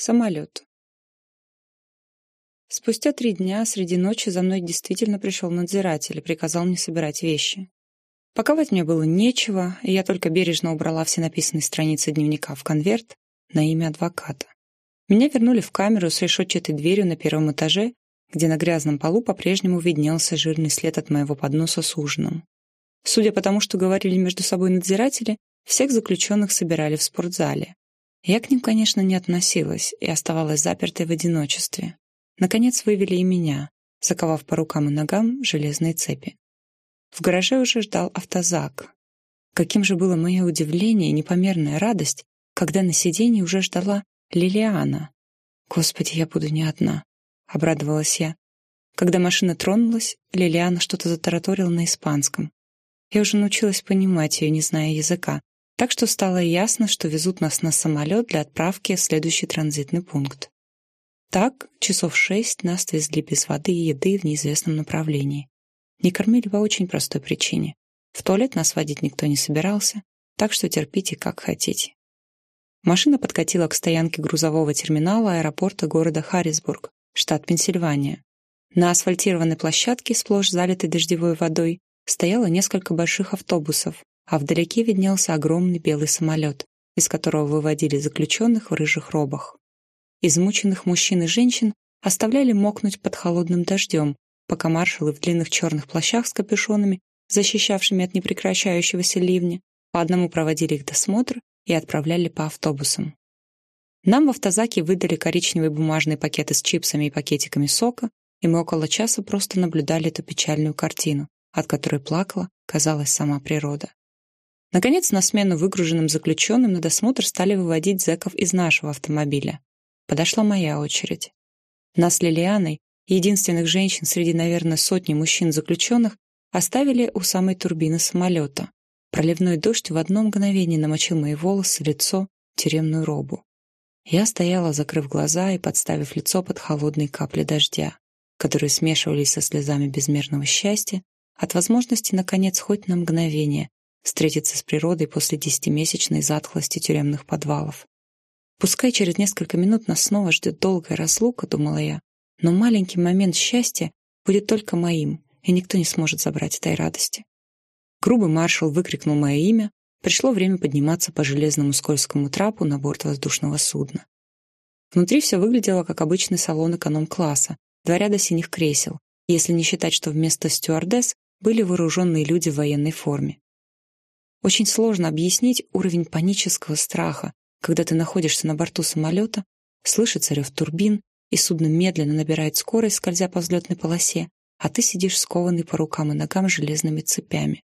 Самолет. Спустя три дня среди ночи за мной действительно пришел надзиратель и приказал мне собирать вещи. Паковать мне было нечего, и я только бережно убрала все написанные страницы дневника в конверт на имя адвоката. Меня вернули в камеру с решетчатой дверью на первом этаже, где на грязном полу по-прежнему виднелся жирный след от моего подноса с ужином. Судя по тому, что говорили между собой надзиратели, всех заключенных собирали в спортзале. Я к ним, конечно, не относилась и оставалась запертой в одиночестве. Наконец вывели и меня, заковав по рукам и ногам железные цепи. В гараже уже ждал автозак. Каким же было мое удивление и непомерная радость, когда на сиденье уже ждала Лилиана. «Господи, я буду не одна», — обрадовалась я. Когда машина тронулась, Лилиана что-то затараторила на испанском. Я уже научилась понимать ее, не зная языка, так что стало ясно, что везут нас на самолет для отправки в следующий транзитный пункт. Так, часов шесть нас везли без воды и еды в неизвестном направлении. Не кормили по очень простой причине. В туалет нас водить никто не собирался, так что терпите как хотите. Машина подкатила к стоянке грузового терминала аэропорта города Харрисбург, штат Пенсильвания. На асфальтированной площадке, сплошь залитой дождевой водой, стояло несколько больших автобусов, а вдалеке виднелся огромный белый самолет, из которого выводили заключенных в рыжих робах. Измученных мужчин и женщин оставляли мокнуть под холодным дождем, пока маршалы в длинных черных плащах с капюшонами, защищавшими от непрекращающегося ливня, по одному проводили их досмотр и отправляли по автобусам. Нам в автозаке выдали коричневые бумажные пакеты с чипсами и пакетиками сока, и мы около часа просто наблюдали эту печальную картину, от которой плакала, казалось, сама природа. Наконец, на смену выгруженным заключенным на досмотр стали выводить зэков из нашего автомобиля. Подошла моя очередь. Нас Лилианой, единственных женщин среди, наверное, сотни мужчин-заключенных, оставили у самой турбины самолета. Проливной дождь в одно мгновение намочил мои волосы, лицо, тюремную робу. Я стояла, закрыв глаза и подставив лицо под холодные капли дождя, которые смешивались со слезами безмерного счастья от возможности, наконец, хоть на мгновение встретиться с природой после десятимесячной затхлости тюремных подвалов. Пускай через несколько минут нас снова ждет долгая разлука, думала я, но маленький момент счастья будет только моим, и никто не сможет забрать этой радости. Грубый маршал выкрикнул мое имя, пришло время подниматься по железному скользкому трапу на борт воздушного судна. Внутри все выглядело как обычный салон эконом-класса, два ряда синих кресел, если не считать, что вместо стюардесс были вооруженные люди в военной форме. Очень сложно объяснить уровень панического страха, когда ты находишься на борту самолета, слышится рев турбин, и судно медленно набирает скорость, скользя по взлетной полосе, а ты сидишь скованный по рукам и ногам железными цепями.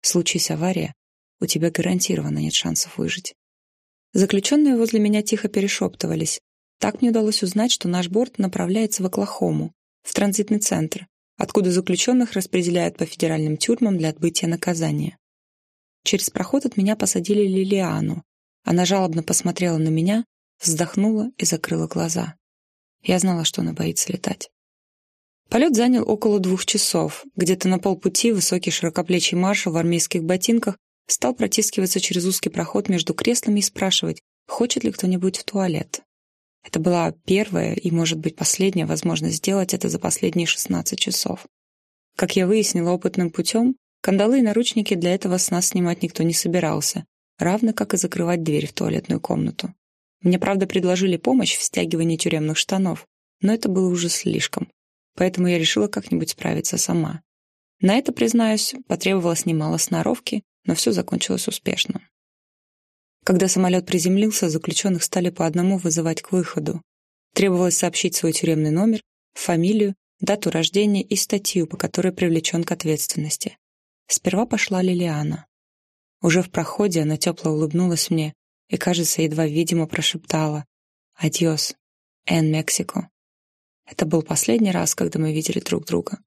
Случись авария, у тебя гарантированно нет шансов выжить. Заключенные возле меня тихо перешептывались. Так мне удалось узнать, что наш борт направляется в Оклахому, в транзитный центр, откуда заключенных распределяют по федеральным тюрьмам для отбытия наказания. Через проход от меня посадили Лилиану. Она жалобно посмотрела на меня, вздохнула и закрыла глаза. Я знала, что она боится летать. Полет занял около двух часов. Где-то на полпути высокий широкоплечий маршал в армейских ботинках стал протискиваться через узкий проход между креслами и спрашивать, хочет ли кто-нибудь в туалет. Это была первая и, может быть, последняя возможность сделать это за последние 16 часов. Как я выяснила опытным путем, Кандалы и наручники для этого с нас снимать никто не собирался, равно как и закрывать дверь в туалетную комнату. Мне, правда, предложили помощь в стягивании тюремных штанов, но это было уже слишком, поэтому я решила как-нибудь справиться сама. На это, признаюсь, потребовалось немало сноровки, но все закончилось успешно. Когда самолет приземлился, заключенных стали по одному вызывать к выходу. Требовалось сообщить свой тюремный номер, фамилию, дату рождения и статью, по которой привлечен к ответственности. Сперва пошла Лилиана. Уже в проходе она тепло улыбнулась мне и, кажется, едва видимо прошептала «Адьос, Эн Мексико». Это был последний раз, когда мы видели друг друга.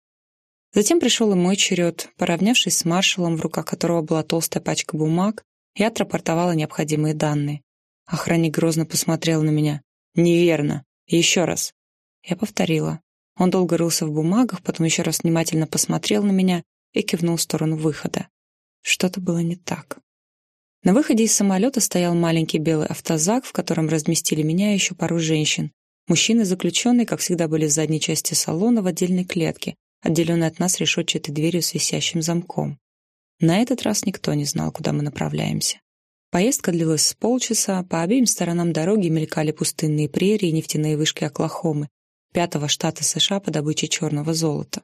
Затем пришел и мой черед. Поравнявшись с маршалом, в руках которого была толстая пачка бумаг, я отрапортовала необходимые данные. Охранник грозно посмотрел на меня. «Неверно. Еще раз». Я повторила. Он долго рылся в бумагах, потом еще раз внимательно посмотрел на меня и кивнул в сторону выхода. Что-то было не так. На выходе из самолета стоял маленький белый автозак, в котором разместили меня и еще пару женщин. Мужчины, заключенные, как всегда, были в задней части салона в отдельной клетке, отделенной от нас решетчатой дверью с висящим замком. На этот раз никто не знал, куда мы направляемся. Поездка длилась с полчаса, по обеим сторонам дороги мелькали пустынные прерии и нефтяные вышки Оклахомы, пятого штата США по добыче черного золота.